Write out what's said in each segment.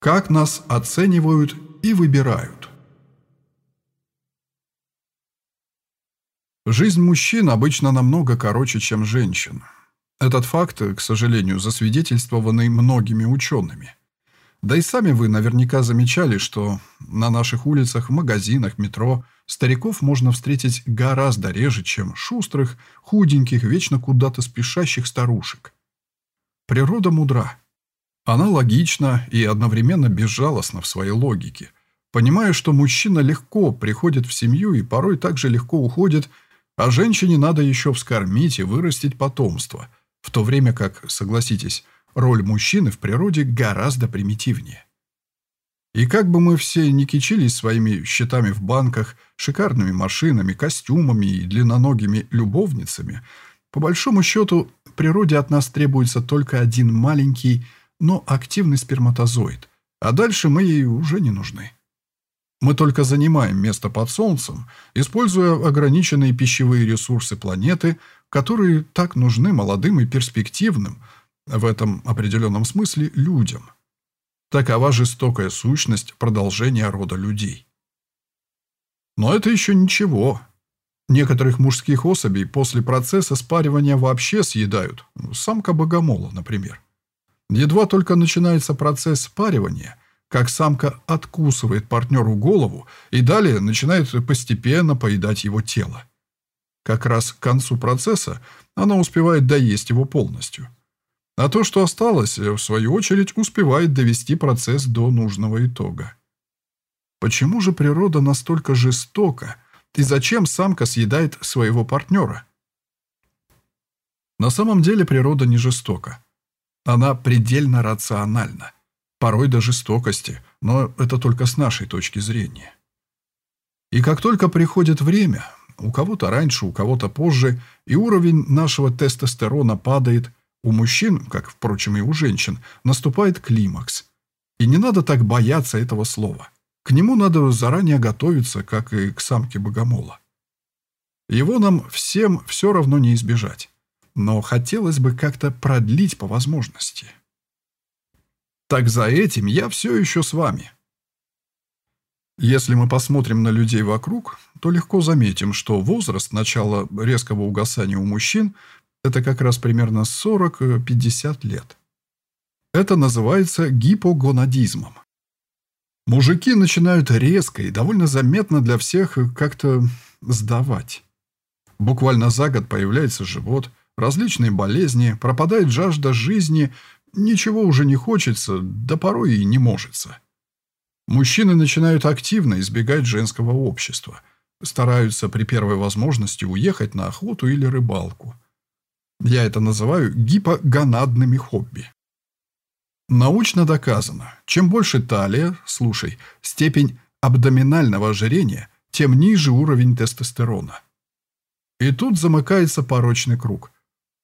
Как нас оценивают и выбирают. Жизнь мужчин обычно намного короче, чем женщин. Этот факт, к сожалению, засвидетельствованный многими учеными. Да и сами вы наверняка замечали, что на наших улицах, магазинах, метро стариков можно встретить гораздо реже, чем шустрых, худеньких, вечно куда-то спешащих старушек. Природа мудра. Она логична и одновременно безжалостна в своей логике. Понимая, что мужчина легко приходит в семью и порой также легко уходит, а женщине надо еще вскормить и вырастить потомство, в то время как, согласитесь, роль мужчины в природе гораздо примитивнее. И как бы мы все не кичились своими счетами в банках, шикарными машинами, костюмами и длинноногими любовницами, по большому счету, природе от нас требуется только один маленький – но активный сперматозоид, а дальше мы ей уже не нужны. Мы только занимаем место под Солнцем, используя ограниченные пищевые ресурсы планеты, которые так нужны молодым и перспективным, в этом определенном смысле, людям. Такова жестокая сущность продолжения рода людей. Но это еще ничего. Некоторых мужских особей после процесса спаривания вообще съедают. Самка богомола, например. Едва только начинается процесс спаривания, как самка откусывает партнеру голову и далее начинает постепенно поедать его тело. Как раз к концу процесса она успевает доесть его полностью. А то, что осталось, в свою очередь, успевает довести процесс до нужного итога. Почему же природа настолько жестока, и зачем самка съедает своего партнера? На самом деле природа не жестока. Она предельно рациональна, порой до жестокости, но это только с нашей точки зрения. И как только приходит время, у кого-то раньше, у кого-то позже, и уровень нашего тестостерона падает, у мужчин, как, впрочем, и у женщин, наступает климакс. И не надо так бояться этого слова. К нему надо заранее готовиться, как и к самке богомола. Его нам всем все равно не избежать но хотелось бы как-то продлить по возможности. Так за этим я все еще с вами. Если мы посмотрим на людей вокруг, то легко заметим, что возраст начала резкого угасания у мужчин – это как раз примерно 40-50 лет. Это называется гипогонадизмом. Мужики начинают резко и довольно заметно для всех как-то сдавать. Буквально за год появляется живот, различные болезни, пропадает жажда жизни, ничего уже не хочется, да порой и не можется. Мужчины начинают активно избегать женского общества, стараются при первой возможности уехать на охоту или рыбалку. Я это называю гипогонадными хобби. Научно доказано, чем больше талия, слушай, степень абдоминального ожирения, тем ниже уровень тестостерона. И тут замыкается порочный круг –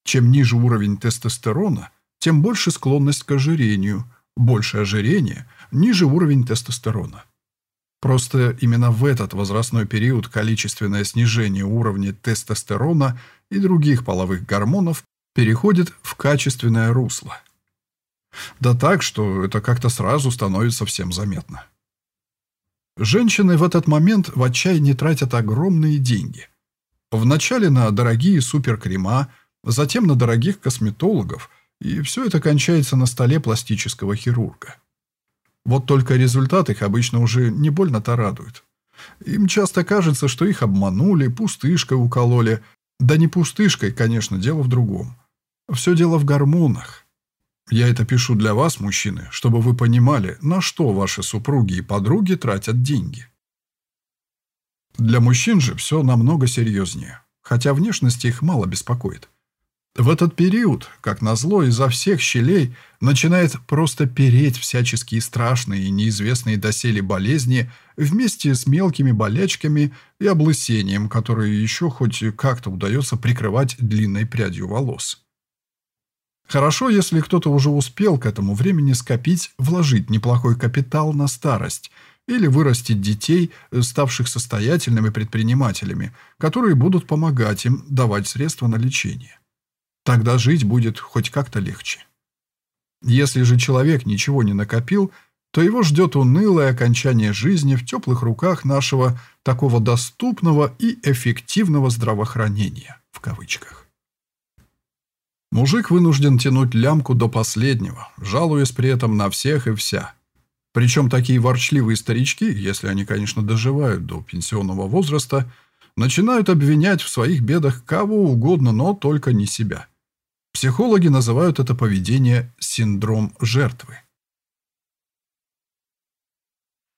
чем ниже уровень тестостерона, тем больше склонность к ожирению, больше ожирения, ниже уровень тестостерона. Просто именно в этот возрастной период количественное снижение уровня тестостерона и других половых гормонов переходит в качественное русло. Да так, что это как-то сразу становится всем заметно. Женщины в этот момент в отчаянии тратят огромные деньги. Вначале на дорогие суперкрема, затем на дорогих косметологов, и все это кончается на столе пластического хирурга. Вот только результат их обычно уже не больно-то радует. Им часто кажется, что их обманули, пустышкой укололи. Да не пустышкой, конечно, дело в другом. Все дело в гормонах. Я это пишу для вас, мужчины, чтобы вы понимали, на что ваши супруги и подруги тратят деньги. Для мужчин же все намного серьезнее, хотя внешность их мало беспокоит. В этот период, как назло, изо всех щелей начинает просто переть всяческие страшные и неизвестные доселе болезни вместе с мелкими болячками и облысением, которые еще хоть как-то удается прикрывать длинной прядью волос. Хорошо, если кто-то уже успел к этому времени скопить, вложить неплохой капитал на старость или вырастить детей, ставших состоятельными предпринимателями, которые будут помогать им давать средства на лечение. Тогда жить будет хоть как-то легче. Если же человек ничего не накопил, то его ждет унылое окончание жизни в теплых руках нашего такого доступного и эффективного здравоохранения, в кавычках. Мужик вынужден тянуть лямку до последнего, жалуясь при этом на всех и вся. Причем такие ворчливые старички, если они, конечно, доживают до пенсионного возраста, начинают обвинять в своих бедах кого угодно, но только не себя. Психологи называют это поведение синдром жертвы.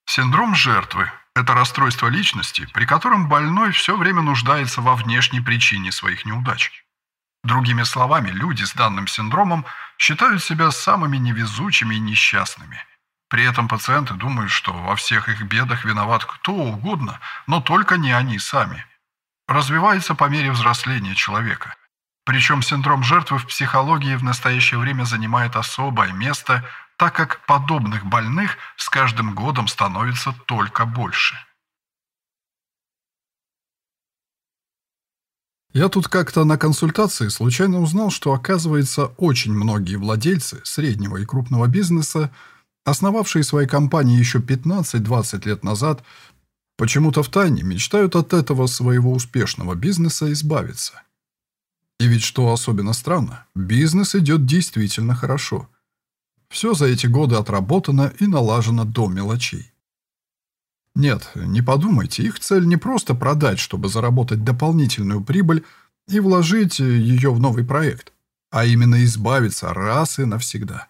Синдром жертвы – это расстройство личности, при котором больной все время нуждается во внешней причине своих неудач. Другими словами, люди с данным синдромом считают себя самыми невезучими и несчастными. При этом пациенты думают, что во всех их бедах виноват кто угодно, но только не они сами. Развивается по мере взросления человека. Причем синдром жертвы в психологии в настоящее время занимает особое место – так как подобных больных с каждым годом становится только больше. Я тут как-то на консультации случайно узнал, что, оказывается, очень многие владельцы среднего и крупного бизнеса, основавшие свои компании еще 15-20 лет назад, почему-то втайне мечтают от этого своего успешного бизнеса избавиться. И ведь что особенно странно, бизнес идет действительно хорошо – все за эти годы отработано и налажено до мелочей. Нет, не подумайте, их цель не просто продать, чтобы заработать дополнительную прибыль и вложить ее в новый проект, а именно избавиться раз и навсегда.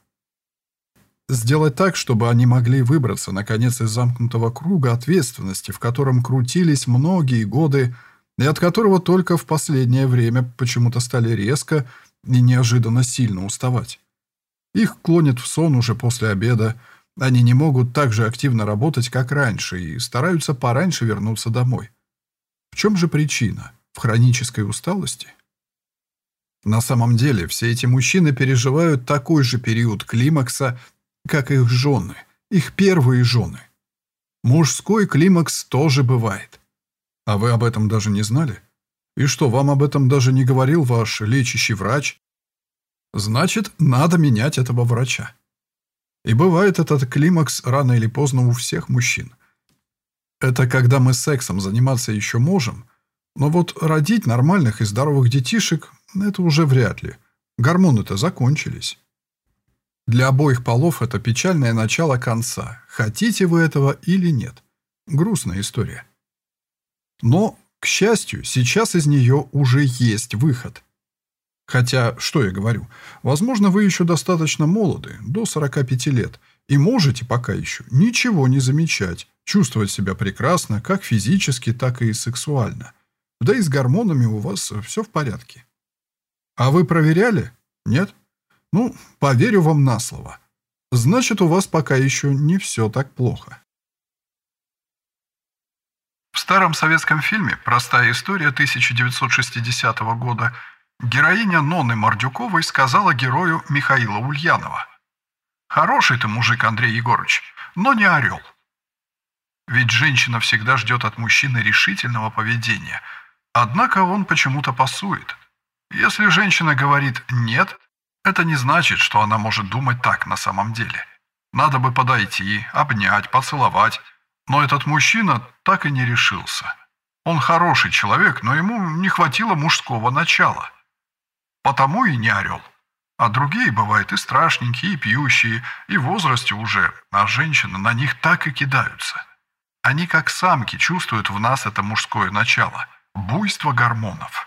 Сделать так, чтобы они могли выбраться, наконец, из замкнутого круга ответственности, в котором крутились многие годы, и от которого только в последнее время почему-то стали резко и неожиданно сильно уставать. Их клонит в сон уже после обеда. Они не могут так же активно работать, как раньше, и стараются пораньше вернуться домой. В чем же причина? В хронической усталости? На самом деле, все эти мужчины переживают такой же период климакса, как их жены, их первые жены. Мужской климакс тоже бывает. А вы об этом даже не знали? И что, вам об этом даже не говорил ваш лечащий врач? Значит, надо менять этого врача. И бывает этот климакс рано или поздно у всех мужчин. Это когда мы сексом заниматься еще можем, но вот родить нормальных и здоровых детишек – это уже вряд ли. Гормоны-то закончились. Для обоих полов это печальное начало конца. Хотите вы этого или нет. Грустная история. Но, к счастью, сейчас из нее уже есть выход. Хотя, что я говорю, возможно, вы еще достаточно молоды, до 45 лет, и можете пока еще ничего не замечать, чувствовать себя прекрасно, как физически, так и сексуально. Да и с гормонами у вас все в порядке. А вы проверяли? Нет? Ну, поверю вам на слово. Значит, у вас пока еще не все так плохо. В старом советском фильме «Простая история» 1960 года Героиня Ноны Мордюковой сказала герою Михаила Ульянова. «Хороший ты мужик, Андрей Егорович, но не орел». Ведь женщина всегда ждет от мужчины решительного поведения, однако он почему-то пасует. Если женщина говорит «нет», это не значит, что она может думать так на самом деле. Надо бы подойти, обнять, поцеловать. Но этот мужчина так и не решился. Он хороший человек, но ему не хватило мужского начала. Потому и не орел. А другие, бывают, и страшненькие, и пьющие, и в возрасте уже, а женщины на них так и кидаются. Они, как самки, чувствуют в нас это мужское начало, буйство гормонов.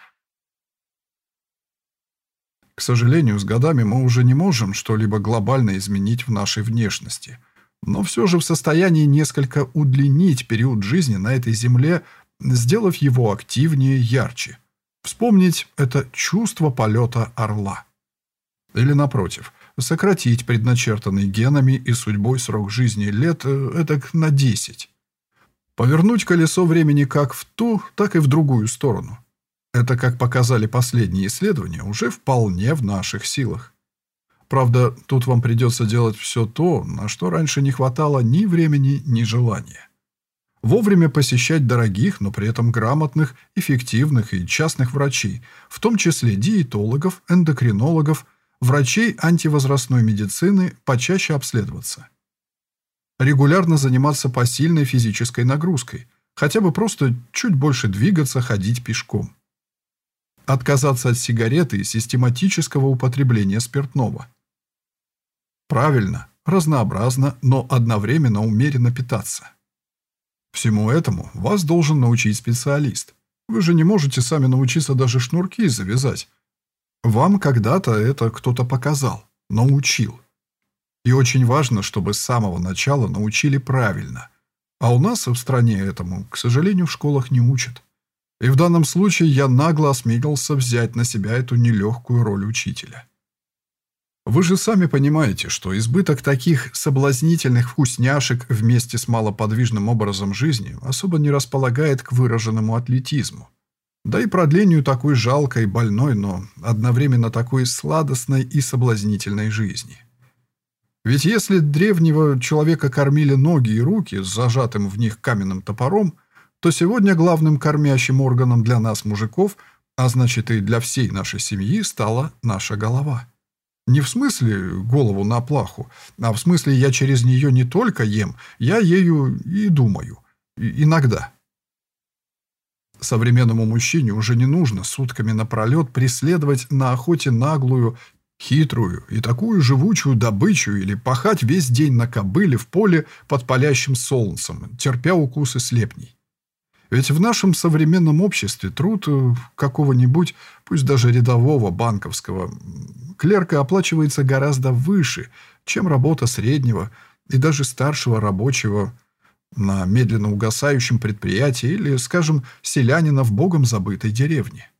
К сожалению, с годами мы уже не можем что-либо глобально изменить в нашей внешности, но все же в состоянии несколько удлинить период жизни на этой земле, сделав его активнее, ярче – Вспомнить это чувство полета орла. Или, напротив, сократить предначертанный генами и судьбой срок жизни лет э, эдак на 10. Повернуть колесо времени как в ту, так и в другую сторону. Это, как показали последние исследования, уже вполне в наших силах. Правда, тут вам придется делать все то, на что раньше не хватало ни времени, ни желания вовремя посещать дорогих, но при этом грамотных, эффективных и частных врачей, в том числе диетологов, эндокринологов, врачей антивозрастной медицины, почаще обследоваться. регулярно заниматься посильной физической нагрузкой, хотя бы просто чуть больше двигаться, ходить пешком. Отказаться от сигареты и систематического употребления спиртного. Правильно, разнообразно, но одновременно умеренно питаться. Всему этому вас должен научить специалист. Вы же не можете сами научиться даже шнурки завязать. Вам когда-то это кто-то показал, научил. И очень важно, чтобы с самого начала научили правильно. А у нас в стране этому, к сожалению, в школах не учат. И в данном случае я нагло осмелился взять на себя эту нелегкую роль учителя. Вы же сами понимаете, что избыток таких соблазнительных вкусняшек вместе с малоподвижным образом жизни особо не располагает к выраженному атлетизму. Да и продлению такой жалкой, больной, но одновременно такой сладостной и соблазнительной жизни. Ведь если древнего человека кормили ноги и руки с зажатым в них каменным топором, то сегодня главным кормящим органом для нас, мужиков, а значит и для всей нашей семьи, стала наша голова. Не в смысле голову на плаху, а в смысле я через нее не только ем, я ею и думаю. И иногда. Современному мужчине уже не нужно сутками напролет преследовать на охоте наглую, хитрую и такую живучую добычу или пахать весь день на кобыле в поле под палящим солнцем, терпя укусы слепней. Ведь в нашем современном обществе труд э, какого-нибудь, пусть даже рядового банковского клерка оплачивается гораздо выше, чем работа среднего и даже старшего рабочего на медленно угасающем предприятии или, скажем, селянина в богом забытой деревне.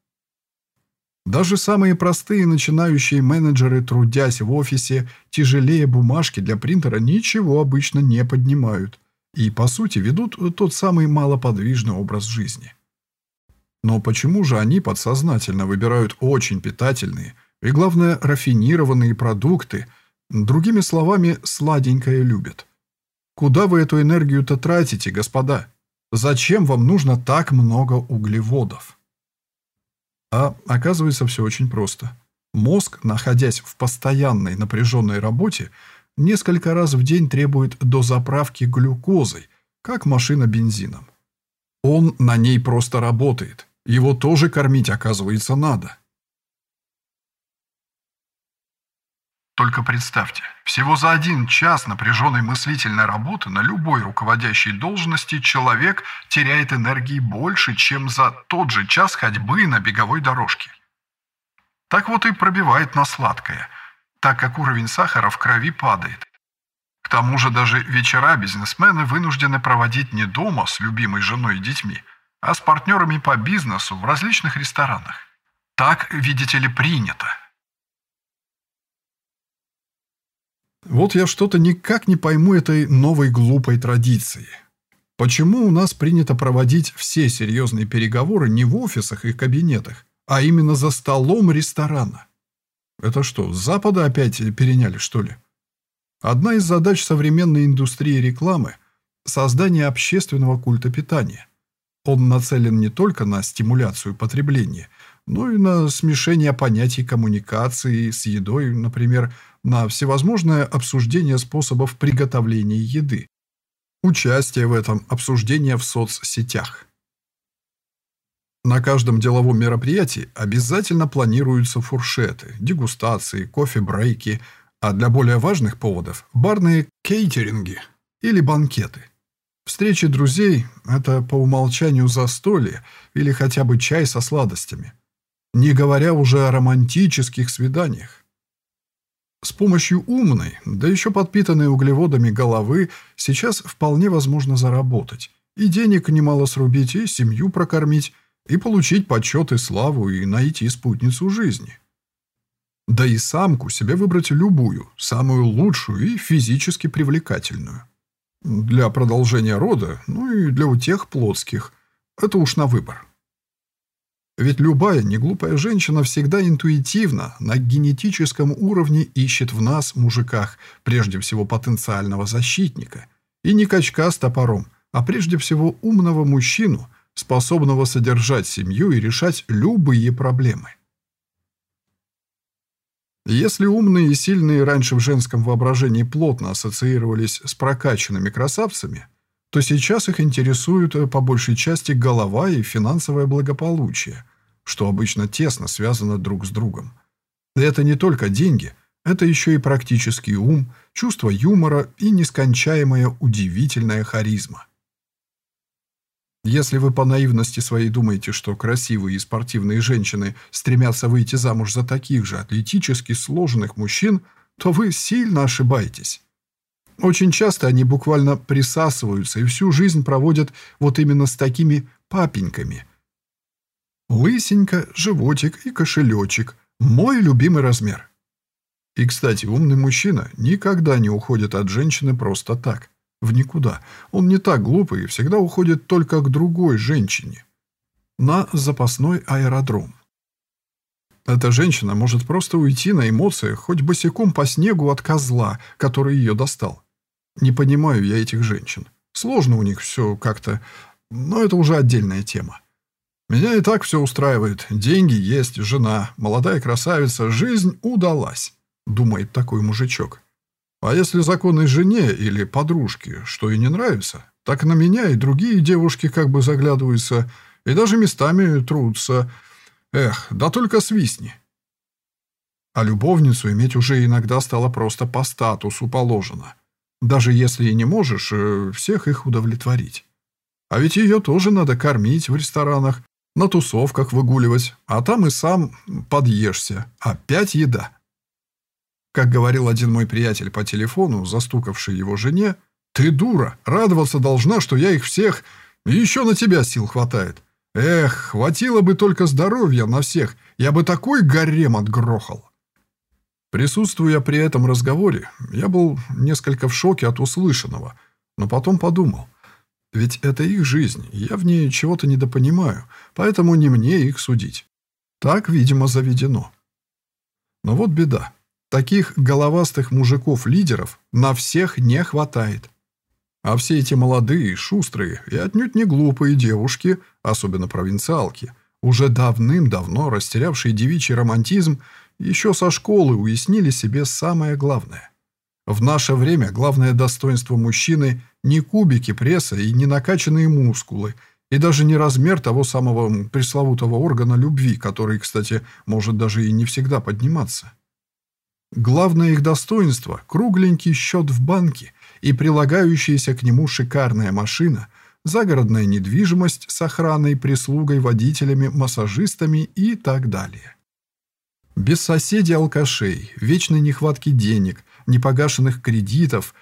Даже самые простые начинающие менеджеры, трудясь в офисе, тяжелее бумажки для принтера ничего обычно не поднимают и, по сути, ведут тот самый малоподвижный образ жизни. Но почему же они подсознательно выбирают очень питательные и, главное, рафинированные продукты, другими словами, сладенькое любят? Куда вы эту энергию-то тратите, господа? Зачем вам нужно так много углеводов? А оказывается, все очень просто. Мозг, находясь в постоянной напряженной работе, несколько раз в день требует дозаправки глюкозой, как машина бензином. Он на ней просто работает. Его тоже кормить, оказывается, надо. Только представьте, всего за один час напряженной мыслительной работы на любой руководящей должности человек теряет энергии больше, чем за тот же час ходьбы на беговой дорожке. Так вот и пробивает на сладкое, так как уровень сахара в крови падает. К тому же даже вечера бизнесмены вынуждены проводить не дома с любимой женой и детьми, а с партнерами по бизнесу в различных ресторанах. Так, видите ли, принято. Вот я что-то никак не пойму этой новой глупой традиции. Почему у нас принято проводить все серьезные переговоры не в офисах и кабинетах, а именно за столом ресторана? Это что, с Запада опять переняли, что ли? Одна из задач современной индустрии рекламы – создание общественного культа питания. Он нацелен не только на стимуляцию потребления, но и на смешение понятий коммуникации с едой, например, на всевозможное обсуждение способов приготовления еды, участие в этом обсуждение в соцсетях. На каждом деловом мероприятии обязательно планируются фуршеты, дегустации, кофе-брейки, а для более важных поводов – барные кейтеринги или банкеты. Встречи друзей – это по умолчанию застолье или хотя бы чай со сладостями. Не говоря уже о романтических свиданиях. С помощью умной, да еще подпитанной углеводами головы, сейчас вполне возможно заработать. И денег немало срубить, и семью прокормить, и получить почет и славу, и найти спутницу жизни. Да и самку себе выбрать любую, самую лучшую и физически привлекательную. Для продолжения рода, ну и для утех плотских. Это уж на выбор. Ведь любая неглупая женщина всегда интуитивно, на генетическом уровне ищет в нас, мужиках, прежде всего потенциального защитника. И не качка с топором, а прежде всего умного мужчину, способного содержать семью и решать любые проблемы. Если умные и сильные раньше в женском воображении плотно ассоциировались с прокачанными красавцами, то сейчас их интересуют э, по большей части голова и финансовое благополучие, что обычно тесно связано друг с другом. И это не только деньги, это еще и практический ум, чувство юмора и нескончаемая удивительная харизма. Если вы по наивности своей думаете, что красивые и спортивные женщины стремятся выйти замуж за таких же атлетически сложенных мужчин, то вы сильно ошибаетесь. Очень часто они буквально присасываются и всю жизнь проводят вот именно с такими папеньками. Лысенько, животик и кошелечек – мой любимый размер. И, кстати, умный мужчина никогда не уходит от женщины просто так, в никуда. Он не так глупый и всегда уходит только к другой женщине. На запасной аэродром. Эта женщина может просто уйти на эмоциях, хоть босиком по снегу от козла, который ее достал. Не понимаю я этих женщин. Сложно у них все как-то, но это уже отдельная тема. Меня и так все устраивает. Деньги есть, жена, молодая красавица, жизнь удалась, думает такой мужичок. А если законной жене или подружке, что и не нравится, так на меня и другие девушки как бы заглядываются и даже местами трутся. Эх, да только свистни. А любовницу иметь уже иногда стало просто по статусу положено даже если и не можешь э, всех их удовлетворить. А ведь ее тоже надо кормить в ресторанах, на тусовках выгуливать, а там и сам подъешься. Опять еда. Как говорил один мой приятель по телефону, застукавший его жене, «Ты дура, радоваться должна, что я их всех, и еще на тебя сил хватает. Эх, хватило бы только здоровья на всех, я бы такой гарем отгрохал». Присутствуя при этом разговоре, я был несколько в шоке от услышанного, но потом подумал, ведь это их жизнь, я в ней чего-то недопонимаю, поэтому не мне их судить. Так, видимо, заведено. Но вот беда. Таких головастых мужиков-лидеров на всех не хватает. А все эти молодые, шустрые и отнюдь не глупые девушки, особенно провинциалки, уже давным-давно растерявшие девичий романтизм, еще со школы уяснили себе самое главное. В наше время главное достоинство мужчины не кубики пресса и не накачанные мускулы, и даже не размер того самого пресловутого органа любви, который, кстати, может даже и не всегда подниматься. Главное их достоинство – кругленький счет в банке и прилагающаяся к нему шикарная машина, загородная недвижимость с охраной, прислугой, водителями, массажистами и так далее. Без соседей-алкашей, вечной нехватки денег, непогашенных кредитов,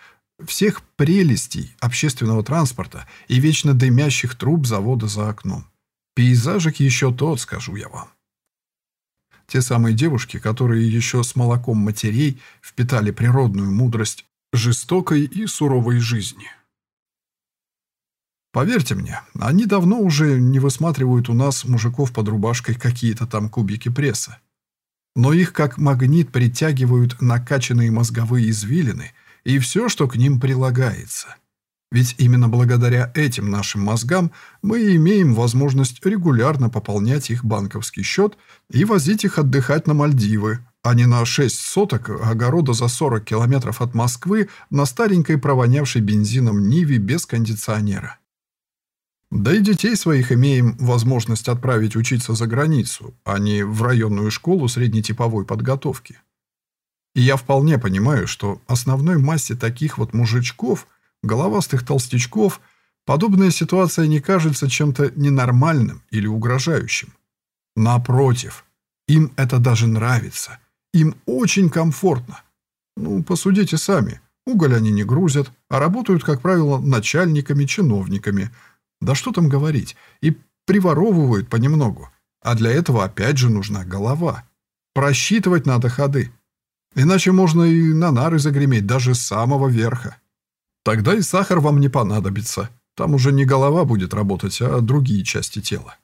всех прелестей общественного транспорта и вечно дымящих труб завода за окном. Пейзажик еще тот, скажу я вам. Те самые девушки, которые еще с молоком матерей впитали природную мудрость жестокой и суровой жизни. Поверьте мне, они давно уже не высматривают у нас мужиков под рубашкой какие-то там кубики пресса но их как магнит притягивают накачанные мозговые извилины и все, что к ним прилагается. Ведь именно благодаря этим нашим мозгам мы имеем возможность регулярно пополнять их банковский счет и возить их отдыхать на Мальдивы, а не на 6 соток огорода за 40 километров от Москвы на старенькой провонявшей бензином Ниве без кондиционера. Да и детей своих имеем возможность отправить учиться за границу, а не в районную школу среднетиповой подготовки. И я вполне понимаю, что основной массе таких вот мужичков, головастых толстячков, подобная ситуация не кажется чем-то ненормальным или угрожающим. Напротив, им это даже нравится. Им очень комфортно. Ну, посудите сами. Уголь они не грузят, а работают, как правило, начальниками, чиновниками – да что там говорить, и приворовывают понемногу. А для этого опять же нужна голова. Просчитывать надо ходы. Иначе можно и на нары загреметь даже с самого верха. Тогда и сахар вам не понадобится. Там уже не голова будет работать, а другие части тела.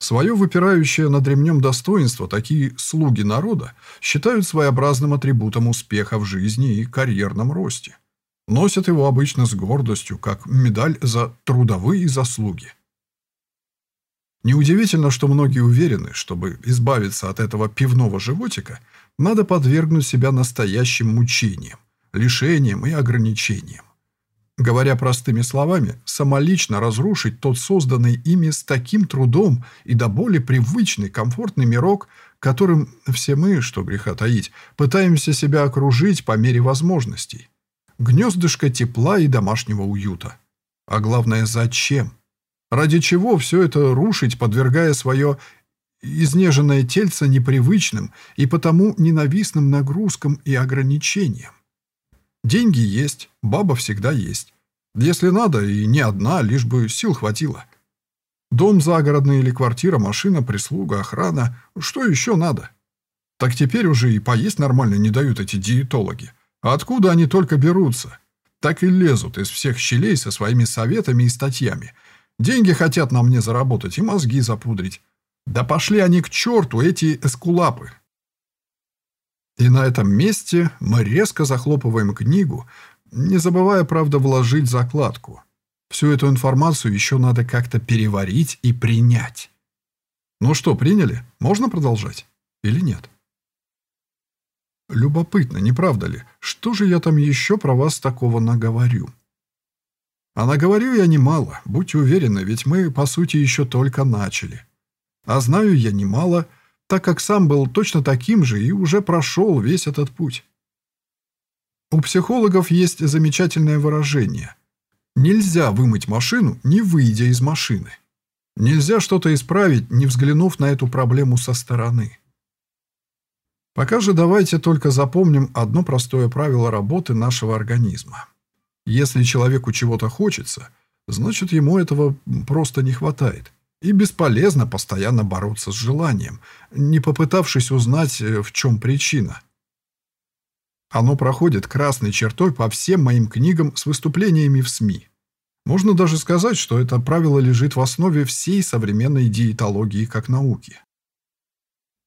Свое выпирающее над ремнем достоинство такие слуги народа считают своеобразным атрибутом успеха в жизни и карьерном росте. Носят его обычно с гордостью, как медаль за трудовые заслуги. Неудивительно, что многие уверены, чтобы избавиться от этого пивного животика, надо подвергнуть себя настоящим мучениям, лишениям и ограничениям. Говоря простыми словами, самолично разрушить тот созданный ими с таким трудом и до боли привычный комфортный мирок, которым все мы, что греха таить, пытаемся себя окружить по мере возможностей. Гнездышко тепла и домашнего уюта. А главное, зачем? Ради чего все это рушить, подвергая свое изнеженное тельце непривычным и потому ненавистным нагрузкам и ограничениям? Деньги есть, баба всегда есть. Если надо, и не одна, лишь бы сил хватило. Дом загородный или квартира, машина, прислуга, охрана. Что еще надо? Так теперь уже и поесть нормально не дают эти диетологи. Откуда они только берутся? Так и лезут из всех щелей со своими советами и статьями. Деньги хотят на мне заработать и мозги запудрить. Да пошли они к черту, эти эскулапы. И на этом месте мы резко захлопываем книгу, не забывая, правда, вложить закладку. Всю эту информацию еще надо как-то переварить и принять. Ну что, приняли? Можно продолжать? Или нет? Любопытно, не правда ли? Что же я там еще про вас такого наговорю? А наговорю я немало, будьте уверены, ведь мы, по сути, еще только начали. А знаю я немало, так как сам был точно таким же и уже прошел весь этот путь. У психологов есть замечательное выражение. Нельзя вымыть машину, не выйдя из машины. Нельзя что-то исправить, не взглянув на эту проблему со стороны. Пока же давайте только запомним одно простое правило работы нашего организма. Если человеку чего-то хочется, значит ему этого просто не хватает. И бесполезно постоянно бороться с желанием, не попытавшись узнать, э, в чем причина. Оно проходит красной чертой по всем моим книгам с выступлениями в СМИ. Можно даже сказать, что это правило лежит в основе всей современной диетологии как науки.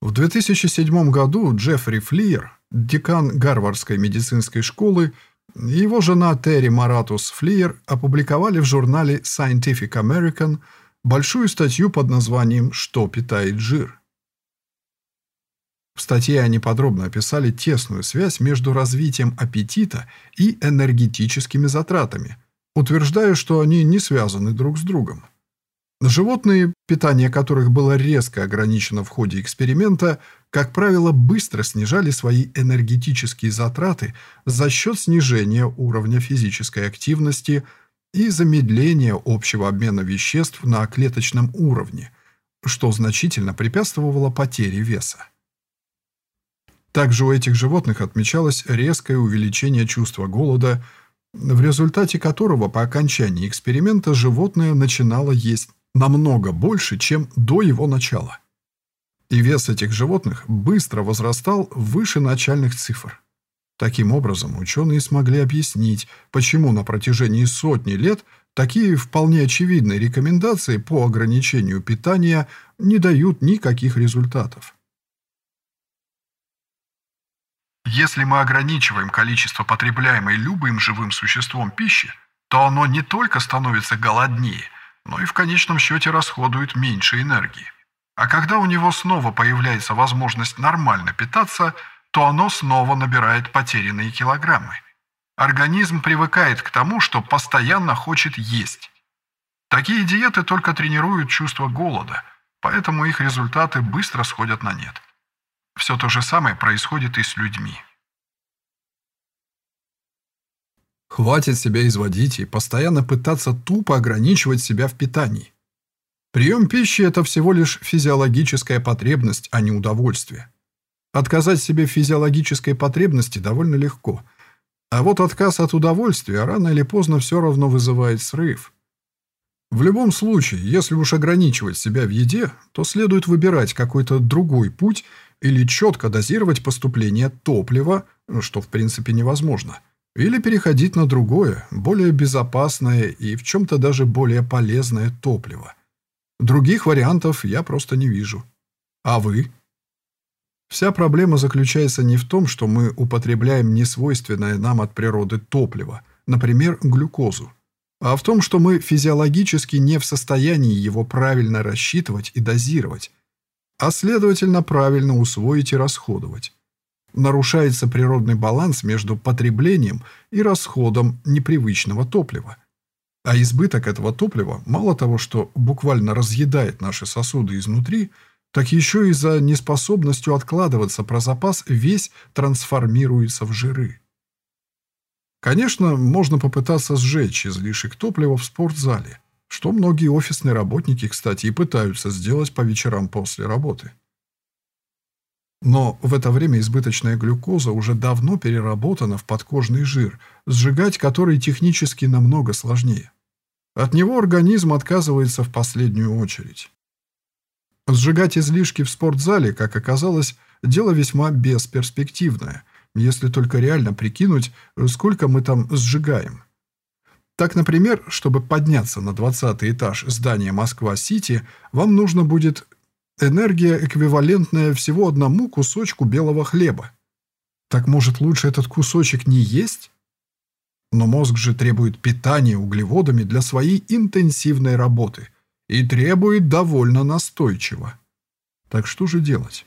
В 2007 году Джеффри Флиер, декан Гарвардской медицинской школы, и его жена Терри Маратус Флиер опубликовали в журнале Scientific American – большую статью под названием «Что питает жир?». В статье они подробно описали тесную связь между развитием аппетита и энергетическими затратами, утверждая, что они не связаны друг с другом. Животные, питание которых было резко ограничено в ходе эксперимента, как правило, быстро снижали свои энергетические затраты за счет снижения уровня физической активности – и замедление общего обмена веществ на клеточном уровне, что значительно препятствовало потере веса. Также у этих животных отмечалось резкое увеличение чувства голода, в результате которого по окончании эксперимента животное начинало есть намного больше, чем до его начала. И вес этих животных быстро возрастал выше начальных цифр. Таким образом, ученые смогли объяснить, почему на протяжении сотни лет такие вполне очевидные рекомендации по ограничению питания не дают никаких результатов. Если мы ограничиваем количество потребляемой любым живым существом пищи, то оно не только становится голоднее, но и в конечном счете расходует меньше энергии. А когда у него снова появляется возможность нормально питаться – то оно снова набирает потерянные килограммы. Организм привыкает к тому, что постоянно хочет есть. Такие диеты только тренируют чувство голода, поэтому их результаты быстро сходят на нет. Все то же самое происходит и с людьми. Хватит себя изводить и постоянно пытаться тупо ограничивать себя в питании. Прием пищи – это всего лишь физиологическая потребность, а не удовольствие. Отказать себе в физиологической потребности довольно легко. А вот отказ от удовольствия рано или поздно все равно вызывает срыв. В любом случае, если уж ограничивать себя в еде, то следует выбирать какой-то другой путь или четко дозировать поступление топлива, что в принципе невозможно, или переходить на другое, более безопасное и в чем-то даже более полезное топливо. Других вариантов я просто не вижу. А вы? Вся проблема заключается не в том, что мы употребляем несвойственное нам от природы топливо, например, глюкозу, а в том, что мы физиологически не в состоянии его правильно рассчитывать и дозировать, а следовательно правильно усвоить и расходовать. Нарушается природный баланс между потреблением и расходом непривычного топлива. А избыток этого топлива мало того, что буквально разъедает наши сосуды изнутри, так еще и за неспособностью откладываться про запас весь трансформируется в жиры. Конечно, можно попытаться сжечь излишек топлива в спортзале, что многие офисные работники, кстати, и пытаются сделать по вечерам после работы. Но в это время избыточная глюкоза уже давно переработана в подкожный жир, сжигать который технически намного сложнее. От него организм отказывается в последнюю очередь. Сжигать излишки в спортзале, как оказалось, дело весьма бесперспективное, если только реально прикинуть, сколько мы там сжигаем. Так, например, чтобы подняться на 20 этаж здания Москва-Сити, вам нужно будет Энергия, эквивалентная всего одному кусочку белого хлеба. Так может лучше этот кусочек не есть? Но мозг же требует питания углеводами для своей интенсивной работы и требует довольно настойчиво. Так что же делать?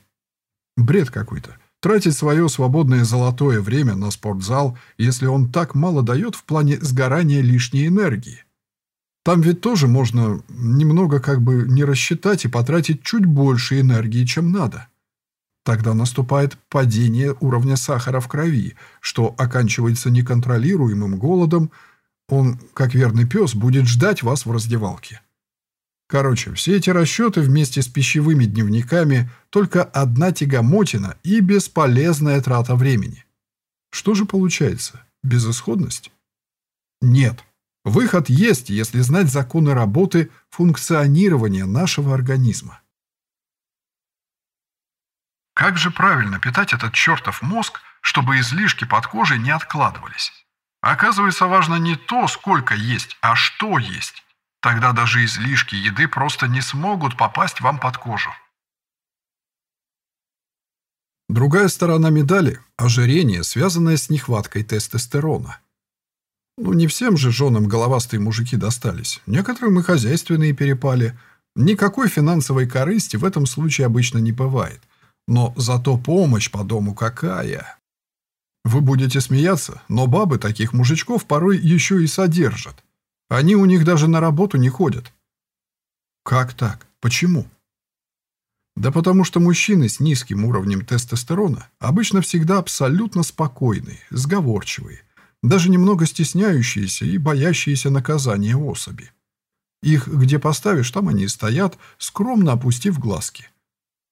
Бред какой-то. Тратить свое свободное золотое время на спортзал, если он так мало дает в плане сгорания лишней энергии. Там ведь тоже можно немного как бы не рассчитать и потратить чуть больше энергии, чем надо. Тогда наступает падение уровня сахара в крови, что оканчивается неконтролируемым голодом. Он, как верный пес, будет ждать вас в раздевалке. Короче, все эти расчеты вместе с пищевыми дневниками – только одна тягомотина и бесполезная трата времени. Что же получается? Безысходность? Нет. Выход есть, если знать законы работы функционирования нашего организма. Как же правильно питать этот чертов мозг, чтобы излишки под кожей не откладывались? Оказывается, важно не то, сколько есть, а что есть. Тогда даже излишки еды просто не смогут попасть вам под кожу. Другая сторона медали – ожирение, связанное с нехваткой тестостерона – ну, не всем же женам головастые мужики достались. Некоторым и хозяйственные перепали. Никакой финансовой корысти в этом случае обычно не бывает. Но зато помощь по дому какая. Вы будете смеяться, но бабы таких мужичков порой еще и содержат. Они у них даже на работу не ходят. Как так? Почему? Да потому что мужчины с низким уровнем тестостерона обычно всегда абсолютно спокойные, сговорчивые, даже немного стесняющиеся и боящиеся наказания особи. Их где поставишь, там они стоят, скромно опустив глазки.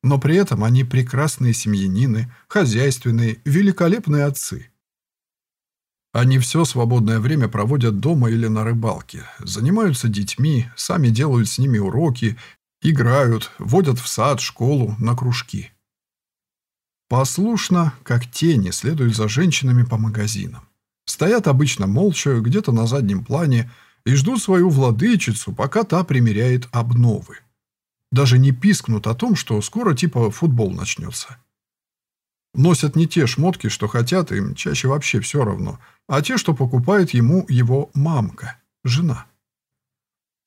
Но при этом они прекрасные семьянины, хозяйственные, великолепные отцы. Они все свободное время проводят дома или на рыбалке, занимаются детьми, сами делают с ними уроки, играют, водят в сад, школу, на кружки. Послушно, как тени, следуют за женщинами по магазинам. Стоят обычно молча, где-то на заднем плане, и ждут свою владычицу, пока та примеряет обновы. Даже не пискнут о том, что скоро типа футбол начнется. Носят не те шмотки, что хотят, им чаще вообще все равно, а те, что покупает ему его мамка, жена.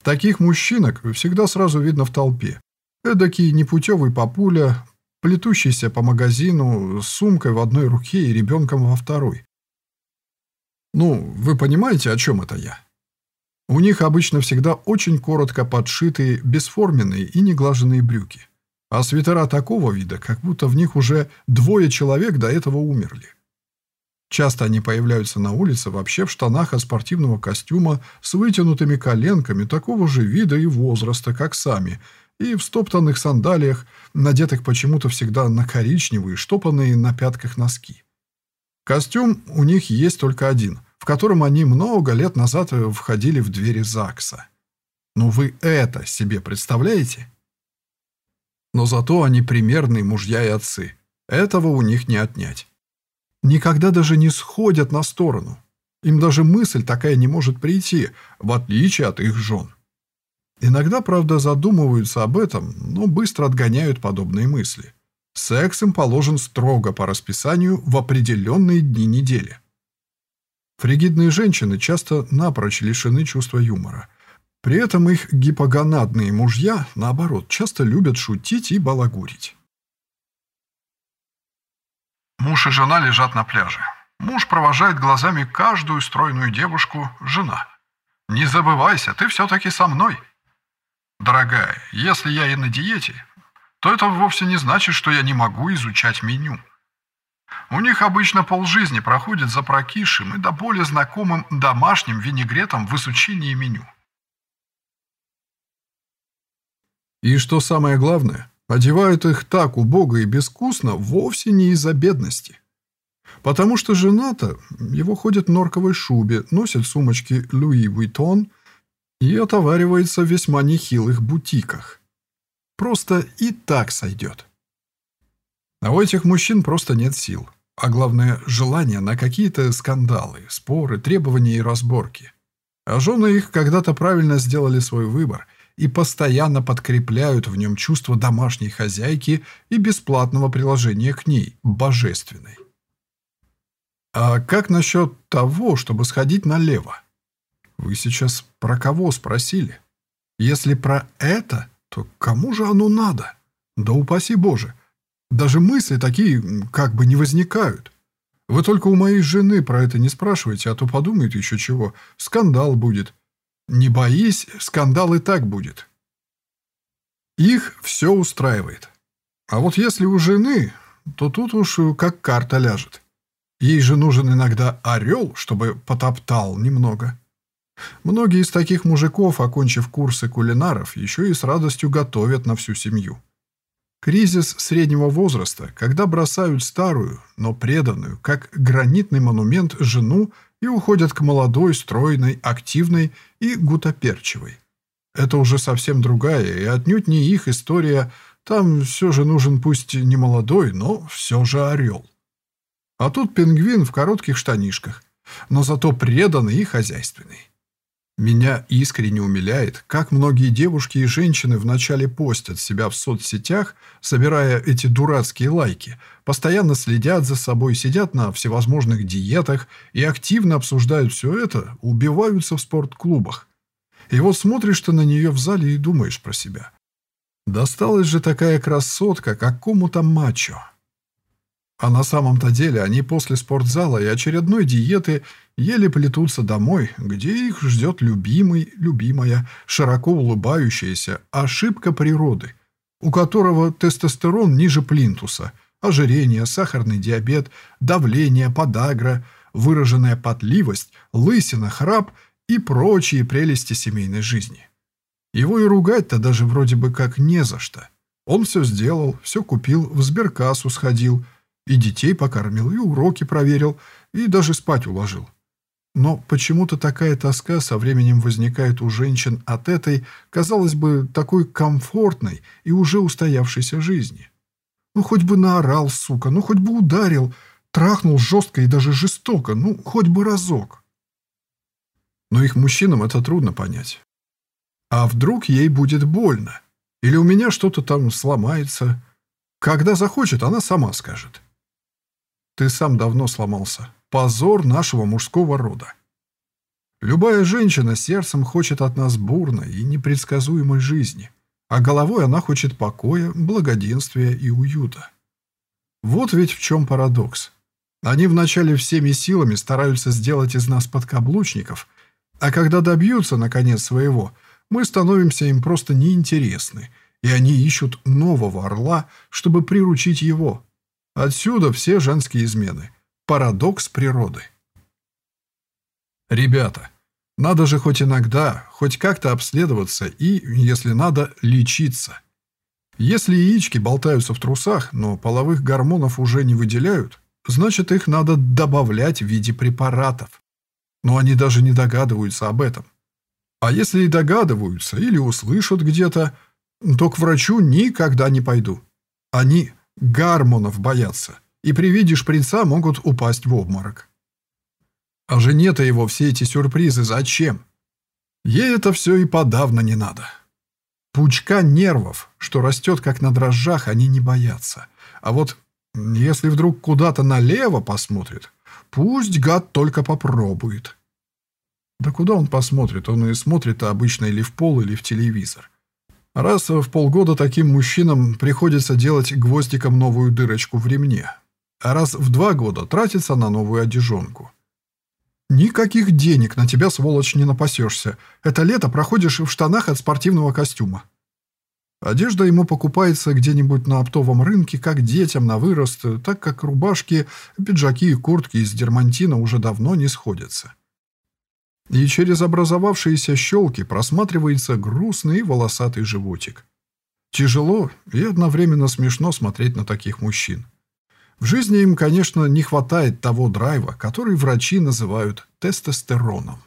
Таких мужчинок всегда сразу видно в толпе. Эдакий непутевый папуля, плетущийся по магазину с сумкой в одной руке и ребенком во второй. Ну, вы понимаете, о чем это я? У них обычно всегда очень коротко подшитые, бесформенные и неглаженные брюки. А свитера такого вида, как будто в них уже двое человек до этого умерли. Часто они появляются на улице вообще в штанах от спортивного костюма с вытянутыми коленками такого же вида и возраста, как сами, и в стоптанных сандалиях, надетых почему-то всегда на коричневые, штопанные на пятках носки. Костюм у них есть только один, в котором они много лет назад входили в двери ЗАГСа. Ну вы это себе представляете? Но зато они примерные мужья и отцы. Этого у них не отнять. Никогда даже не сходят на сторону. Им даже мысль такая не может прийти, в отличие от их жен. Иногда, правда, задумываются об этом, но быстро отгоняют подобные мысли. Секс им положен строго по расписанию в определенные дни недели. Фригидные женщины часто напрочь лишены чувства юмора. При этом их гипогонадные мужья, наоборот, часто любят шутить и балагурить. Муж и жена лежат на пляже. Муж провожает глазами каждую стройную девушку, жена. «Не забывайся, ты все-таки со мной». «Дорогая, если я и на диете, то это вовсе не значит, что я не могу изучать меню». У них обычно полжизни проходит за прокисшим и до более знакомым домашним винегретом в изучении меню. И что самое главное, одевают их так убого и безвкусно вовсе не из-за бедности. Потому что жена-то его ходит в норковой шубе, носит сумочки Луи Vuitton и отоваривается в весьма нехилых бутиках. Просто и так сойдет. А у этих мужчин просто нет сил. А главное, желание на какие-то скандалы, споры, требования и разборки. А жены их когда-то правильно сделали свой выбор и постоянно подкрепляют в нем чувство домашней хозяйки и бесплатного приложения к ней, божественной. А как насчет того, чтобы сходить налево? Вы сейчас про кого спросили? Если про это, то кому же оно надо? Да упаси Боже! Даже мысли такие как бы не возникают. Вы только у моей жены про это не спрашивайте, а то подумает еще чего. Скандал будет. Не боись, скандал и так будет. Их все устраивает. А вот если у жены, то тут уж как карта ляжет. Ей же нужен иногда орел, чтобы потоптал немного. Многие из таких мужиков, окончив курсы кулинаров, еще и с радостью готовят на всю семью. Кризис среднего возраста, когда бросают старую, но преданную, как гранитный монумент, жену и уходят к молодой, стройной, активной и гутоперчивой. Это уже совсем другая и отнюдь не их история, там все же нужен пусть не молодой, но все же орел. А тут пингвин в коротких штанишках, но зато преданный и хозяйственный. Меня искренне умиляет, как многие девушки и женщины вначале постят себя в соцсетях, собирая эти дурацкие лайки, постоянно следят за собой, сидят на всевозможных диетах и активно обсуждают все это, убиваются в спортклубах. И вот смотришь ты на нее в зале и думаешь про себя. Досталась же такая красотка какому-то мачо. А на самом-то деле они после спортзала и очередной диеты еле плетутся домой, где их ждет любимый, любимая, широко улыбающаяся ошибка природы, у которого тестостерон ниже плинтуса, ожирение, сахарный диабет, давление, подагра, выраженная потливость, лысина, храп и прочие прелести семейной жизни. Его и ругать-то даже вроде бы как не за что. Он все сделал, все купил, в сберкассу сходил – и детей покормил, и уроки проверил, и даже спать уложил. Но почему-то такая тоска со временем возникает у женщин от этой, казалось бы, такой комфортной и уже устоявшейся жизни. Ну, хоть бы наорал, сука, ну, хоть бы ударил, трахнул жестко и даже жестоко, ну, хоть бы разок. Но их мужчинам это трудно понять. А вдруг ей будет больно? Или у меня что-то там сломается? Когда захочет, она сама скажет. Ты сам давно сломался. Позор нашего мужского рода. Любая женщина сердцем хочет от нас бурной и непредсказуемой жизни, а головой она хочет покоя, благоденствия и уюта. Вот ведь в чем парадокс. Они вначале всеми силами стараются сделать из нас подкаблучников, а когда добьются, наконец, своего, мы становимся им просто неинтересны, и они ищут нового орла, чтобы приручить его, Отсюда все женские измены. Парадокс природы. Ребята, надо же хоть иногда, хоть как-то обследоваться и, если надо, лечиться. Если яички болтаются в трусах, но половых гормонов уже не выделяют, значит их надо добавлять в виде препаратов. Но они даже не догадываются об этом. А если и догадываются или услышат где-то, то к врачу никогда не пойду. Они Гармонов боятся, и при виде шприца могут упасть в обморок. А жене-то его все эти сюрпризы зачем? Ей это все и подавно не надо. Пучка нервов, что растет как на дрожжах, они не боятся. А вот если вдруг куда-то налево посмотрит, пусть гад только попробует. Да куда он посмотрит? Он и смотрит обычно или в пол, или в телевизор. Раз в полгода таким мужчинам приходится делать гвоздиком новую дырочку в ремне. а раз в два года тратится на новую одежонку. Никаких денег на тебя, сволочь, не напасешься. Это лето проходишь в штанах от спортивного костюма. Одежда ему покупается где-нибудь на оптовом рынке, как детям на вырост, так как рубашки, пиджаки и куртки из дермантина уже давно не сходятся. И через образовавшиеся щелки просматривается грустный волосатый животик. Тяжело и одновременно смешно смотреть на таких мужчин. В жизни им, конечно, не хватает того драйва, который врачи называют тестостероном.